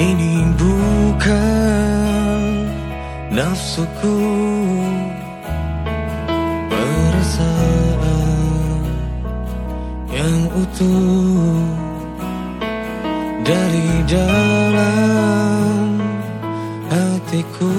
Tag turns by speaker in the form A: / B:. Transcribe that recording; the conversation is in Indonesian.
A: Ini bukan nafsuku. Perasaan yang utuh Dari dalam hatiku.